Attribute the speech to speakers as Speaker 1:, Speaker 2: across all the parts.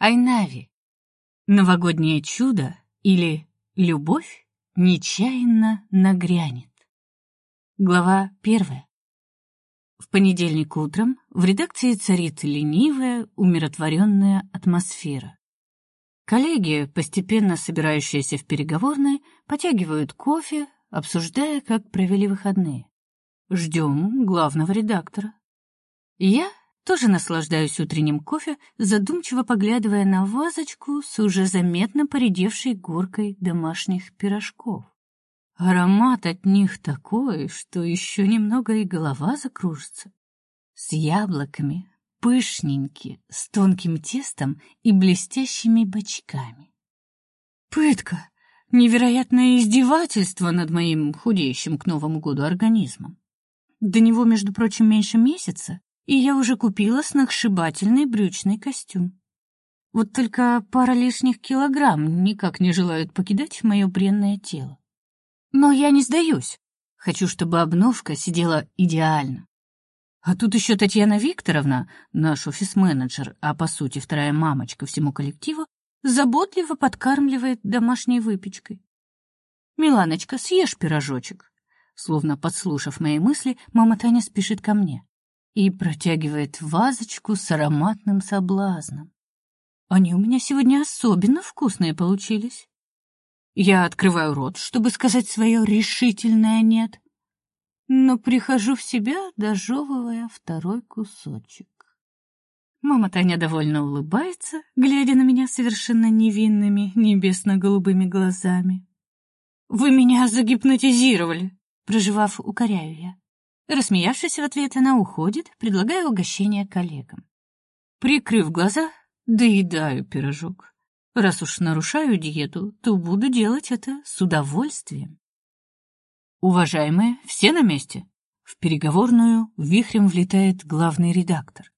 Speaker 1: Айнави. Новогоднее чудо или любовь нечаянно нагрянет. Глава первая. В понедельник утром в редакции царит ленивая, умиротворенная атмосфера. Коллеги, постепенно собирающиеся в переговорной, потягивают кофе, обсуждая, как провели выходные. Ждем главного редактора. Я тоже наслаждаюсь утренним кофе, задумчиво поглядывая на вазочку с уже заметно поредевшей горкой домашних пирожков. Аромат от них такой, что еще немного и голова закружится. С яблоками, пышненькие, с тонким тестом и блестящими бочками. Пытка, невероятное издевательство над моим худеющим к Новому году организмом. До него, между прочим, меньше месяца, и я уже купила сногсшибательный брючный костюм. Вот только пара лишних килограмм никак не желают покидать мое бренное тело. Но я не сдаюсь. Хочу, чтобы обновка сидела идеально. А тут еще Татьяна Викторовна, наш офис-менеджер, а по сути вторая мамочка всему коллективу, заботливо подкармливает домашней выпечкой. «Миланочка, съешь пирожочек». Словно подслушав мои мысли, мама Таня спешит ко мне и протягивает вазочку с ароматным соблазном. Они у меня сегодня особенно вкусные получились. Я открываю рот, чтобы сказать свое решительное «нет», но прихожу в себя, дожевывая второй кусочек. Мама Таня довольно улыбается, глядя на меня совершенно невинными небесно-голубыми глазами. «Вы меня загипнотизировали!» Проживав, укоряю я. Рассмеявшись в ответ, она уходит, предлагая угощение коллегам. Прикрыв глаза, доедаю пирожок. Раз уж нарушаю диету, то буду делать это с удовольствием. Уважаемые, все на месте? В переговорную вихрем влетает главный редактор.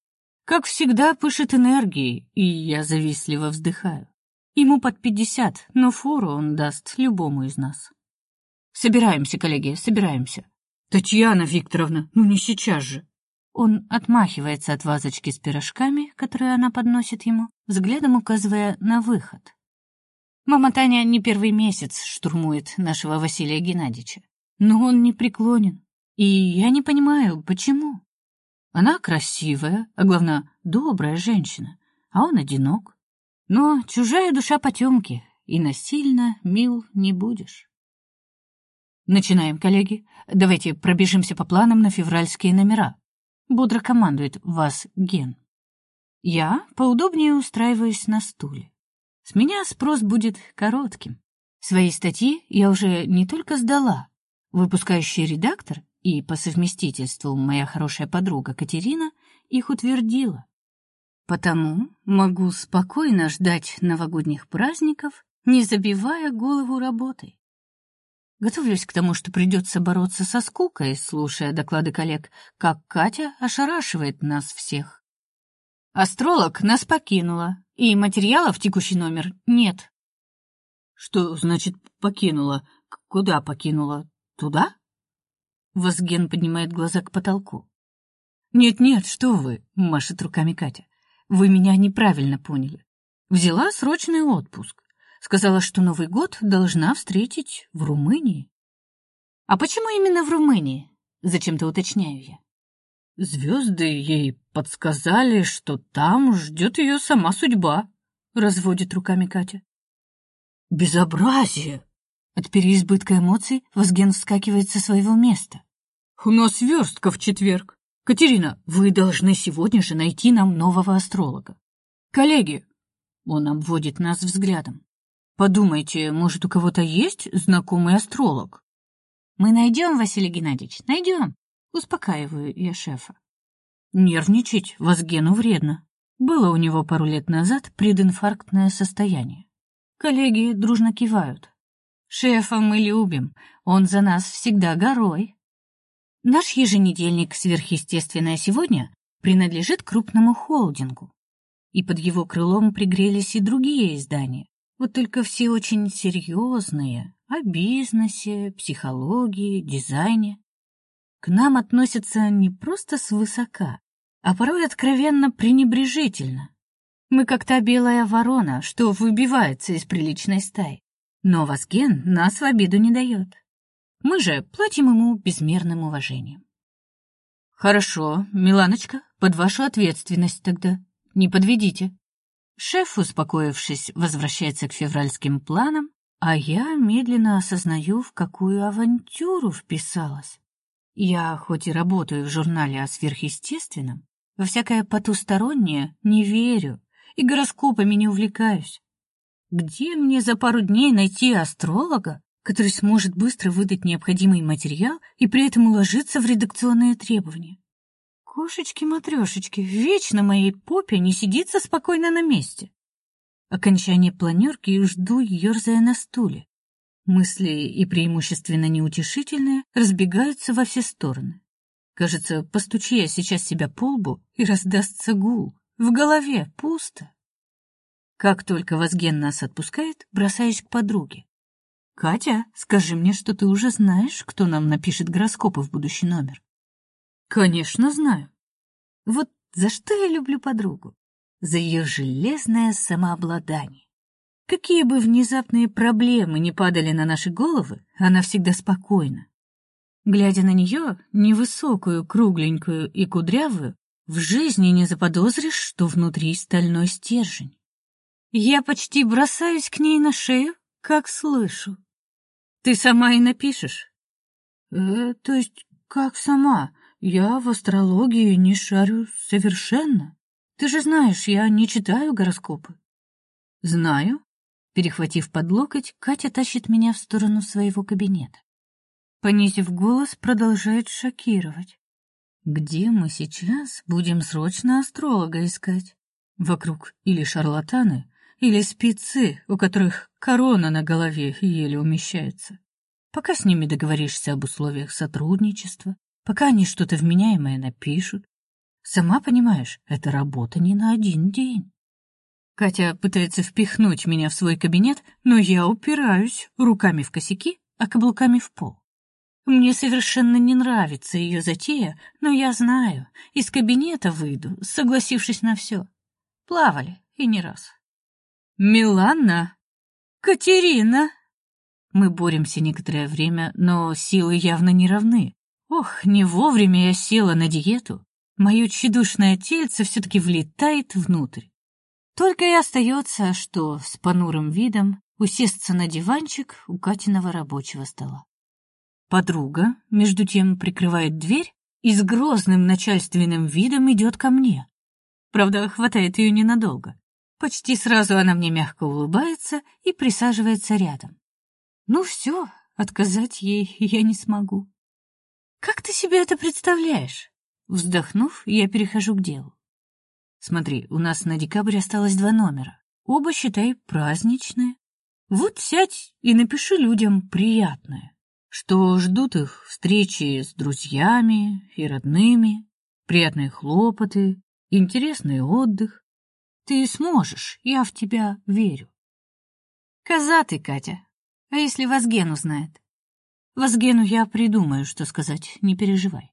Speaker 1: Как всегда, пышет энергией, и я завистливо вздыхаю. Ему под пятьдесят, но фору он даст любому из нас. Собираемся, коллеги, собираемся. «Татьяна Викторовна, ну не сейчас же!» Он отмахивается от вазочки с пирожками, которые она подносит ему, взглядом указывая на выход. Мама Таня не первый месяц штурмует нашего Василия Геннадьевича, но он не преклонен, и я не понимаю, почему. Она красивая, а главное, добрая женщина, а он одинок. Но чужая душа потемки, и насильно мил не будешь. Начинаем, коллеги. Давайте пробежимся по планам на февральские номера. Бодро командует вас Ген. Я поудобнее устраиваюсь на стуле. С меня спрос будет коротким. Свои статьи я уже не только сдала. Выпускающий редактор и по совместительству моя хорошая подруга Катерина их утвердила. Потому могу спокойно ждать новогодних праздников, не забивая голову работой. Готовлюсь к тому, что придется бороться со скукой, слушая доклады коллег, как Катя ошарашивает нас всех. Астролог нас покинула, и материалов в текущий номер нет. Что значит покинула? Куда покинула? Туда? Возген поднимает глаза к потолку. Нет-нет, что вы, машет руками Катя. Вы меня неправильно поняли. Взяла срочный отпуск. Сказала, что Новый год должна встретить в Румынии. А почему именно в Румынии? Зачем-то уточняю я. Звезды ей подсказали, что там ждет ее сама судьба, разводит руками Катя. Безобразие! От переизбытка эмоций Возген вскакивает со своего места. У нас верстка в четверг. Катерина, вы должны сегодня же найти нам нового астролога. Коллеги, он обводит нас взглядом. Подумайте, может, у кого-то есть знакомый астролог? Мы найдем, Василий Геннадьевич, найдем. Успокаиваю я шефа. Нервничать Возгену вредно. Было у него пару лет назад прединфарктное состояние. Коллеги дружно кивают. Шефа мы любим, он за нас всегда горой. Наш еженедельник «Сверхъестественное сегодня» принадлежит крупному холдингу, и под его крылом пригрелись и другие издания, вот только все очень серьезные, о бизнесе, психологии, дизайне. К нам относятся не просто свысока, а порой откровенно пренебрежительно. Мы как та белая ворона, что выбивается из приличной стаи. Но Вазген нас в обиду не дает. Мы же платим ему безмерным уважением. Хорошо, Миланочка, под вашу ответственность тогда. Не подведите. Шеф, успокоившись, возвращается к февральским планам, а я медленно осознаю, в какую авантюру вписалась. Я хоть и работаю в журнале о сверхъестественном, во всякое потустороннее не верю и гороскопами не увлекаюсь. Где мне за пару дней найти астролога, который сможет быстро выдать необходимый материал и при этом уложиться в редакционные требования? Кошечки-матрешечки, вечно моей попе не сидится спокойно на месте. Окончание планерки и жду, ерзая на стуле. Мысли, и преимущественно неутешительные, разбегаются во все стороны. Кажется, постучи я сейчас себя по лбу, и раздастся гул. В голове пусто. Как только Возген нас отпускает, бросаюсь к подруге. «Катя, скажи мне, что ты уже знаешь, кто нам напишет гороскопы в будущий номер?» «Конечно, знаю. Вот за что я люблю подругу? За ее железное самообладание. Какие бы внезапные проблемы не падали на наши головы, она всегда спокойна. Глядя на нее, невысокую, кругленькую и кудрявую, в жизни не заподозришь, что внутри стальной стержень. Я почти бросаюсь к ней на шею, как слышу. Ты сама и напишешь. Э, то есть как сама? Я в астрологии не шарю совершенно. Ты же знаешь, я не читаю гороскопы. Знаю, Перехватив под локоть, Катя тащит меня в сторону своего кабинета. Понизив голос, продолжает шокировать. Где мы сейчас будем срочно астролога искать? Вокруг или шарлатаны, или спецы, у которых корона на голове еле умещается. Пока с ними договоришься об условиях сотрудничества, пока они что-то вменяемое напишут. Сама понимаешь, это работа не на один день. Катя пытается впихнуть меня в свой кабинет, но я упираюсь руками в косяки, а каблуками в пол. Мне совершенно не нравится ее затея, но я знаю, из кабинета выйду, согласившись на все. Плавали, и не раз. «Милана! Катерина!» Мы боремся некоторое время, но силы явно не равны. Ох, не вовремя я села на диету. Мое тщедушное тельце все-таки влетает внутрь. Только и остается, что с понурым видом усесться на диванчик у Катиного рабочего стола. Подруга, между тем, прикрывает дверь и с грозным начальственным видом идет ко мне. Правда, хватает ее ненадолго. Почти сразу она мне мягко улыбается и присаживается рядом. Ну все, отказать ей я не смогу. Как ты себе это представляешь? Вздохнув, я перехожу к делу. Смотри, у нас на декабрь осталось два номера. Оба, считай, праздничные. Вот сядь и напиши людям приятное, что ждут их встречи с друзьями и родными, приятные хлопоты, интересный отдых. Ты сможешь, я в тебя верю. Коза ты, Катя. А если Вазген узнает? Вазгену я придумаю, что сказать, не переживай.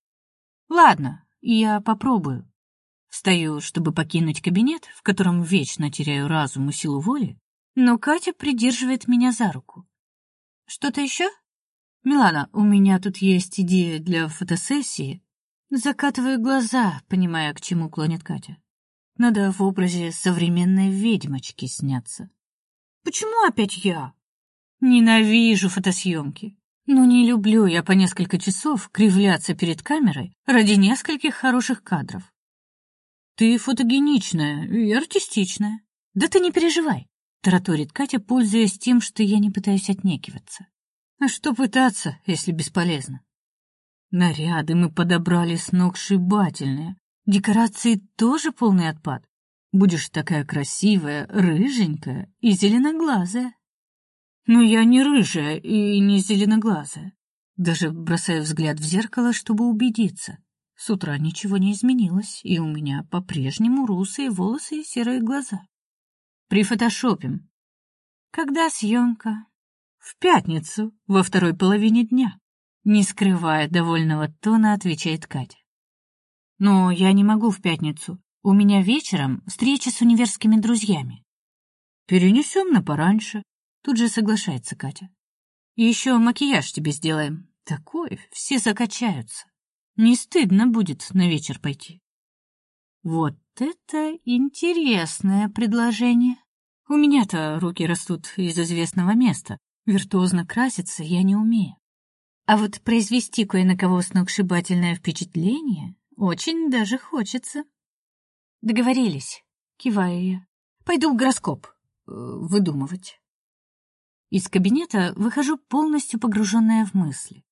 Speaker 1: Ладно, я попробую. Встаю, чтобы покинуть кабинет, в котором вечно теряю разум и силу воли, но Катя придерживает меня за руку. Что-то еще? Милана, у меня тут есть идея для фотосессии. Закатываю глаза, понимая, к чему клонит Катя. Надо в образе современной ведьмочки сняться. Почему опять я? Ненавижу фотосъемки. Но не люблю я по несколько часов кривляться перед камерой ради нескольких хороших кадров. Ты фотогеничная и артистичная. Да ты не переживай, тараторит Катя, пользуясь тем, что я не пытаюсь отнекиваться. А что пытаться, если бесполезно? Наряды мы подобрали сногсшибательные. Декорации тоже полный отпад. Будешь такая красивая, рыженькая и зеленоглазая. Но я не рыжая и не зеленоглазая. Даже бросаю взгляд в зеркало, чтобы убедиться. С утра ничего не изменилось, и у меня по-прежнему русые волосы и серые глаза. Прифотошопим. Когда съемка? В пятницу, во второй половине дня. Не скрывая довольного тона, отвечает Катя. Но я не могу в пятницу. У меня вечером встреча с универскими друзьями. Перенесем на пораньше. Тут же соглашается Катя. И еще макияж тебе сделаем. Такой, все закачаются. Не стыдно будет на вечер пойти. Вот это интересное предложение. У меня-то руки растут из известного места. Виртуозно краситься я не умею. А вот произвести кое на кого сногсшибательное впечатление очень даже хочется. Договорились, киваю я. Пойду в гороскоп э, выдумывать. Из кабинета выхожу полностью погруженная в мысли.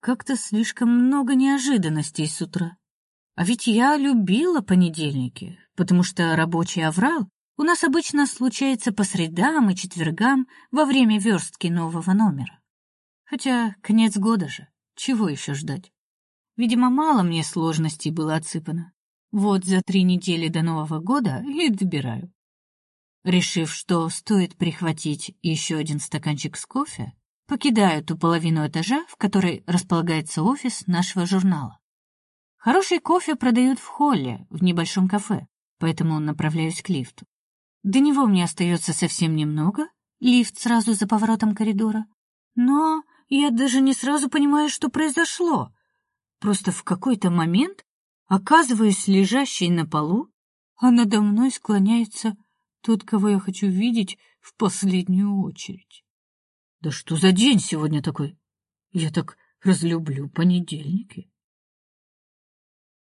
Speaker 1: Как-то слишком много неожиданностей с утра. А ведь я любила понедельники, потому что рабочий аврал у нас обычно случается по средам и четвергам во время верстки нового номера. Хотя конец года же, чего еще ждать? Видимо, мало мне сложностей было отсыпано. Вот за три недели до Нового года и добираю. Решив, что стоит прихватить еще один стаканчик с кофе, покидаю ту половину этажа, в которой располагается офис нашего журнала. Хороший кофе продают в холле, в небольшом кафе, поэтому направляюсь к лифту. До него мне остается совсем немного, лифт сразу за поворотом коридора. Но я даже не сразу понимаю, что произошло. Просто в какой-то момент оказываюсь лежащей на полу, а надо мной склоняется тот, кого я хочу видеть в последнюю очередь. Да что за день сегодня такой? Я так разлюблю понедельники.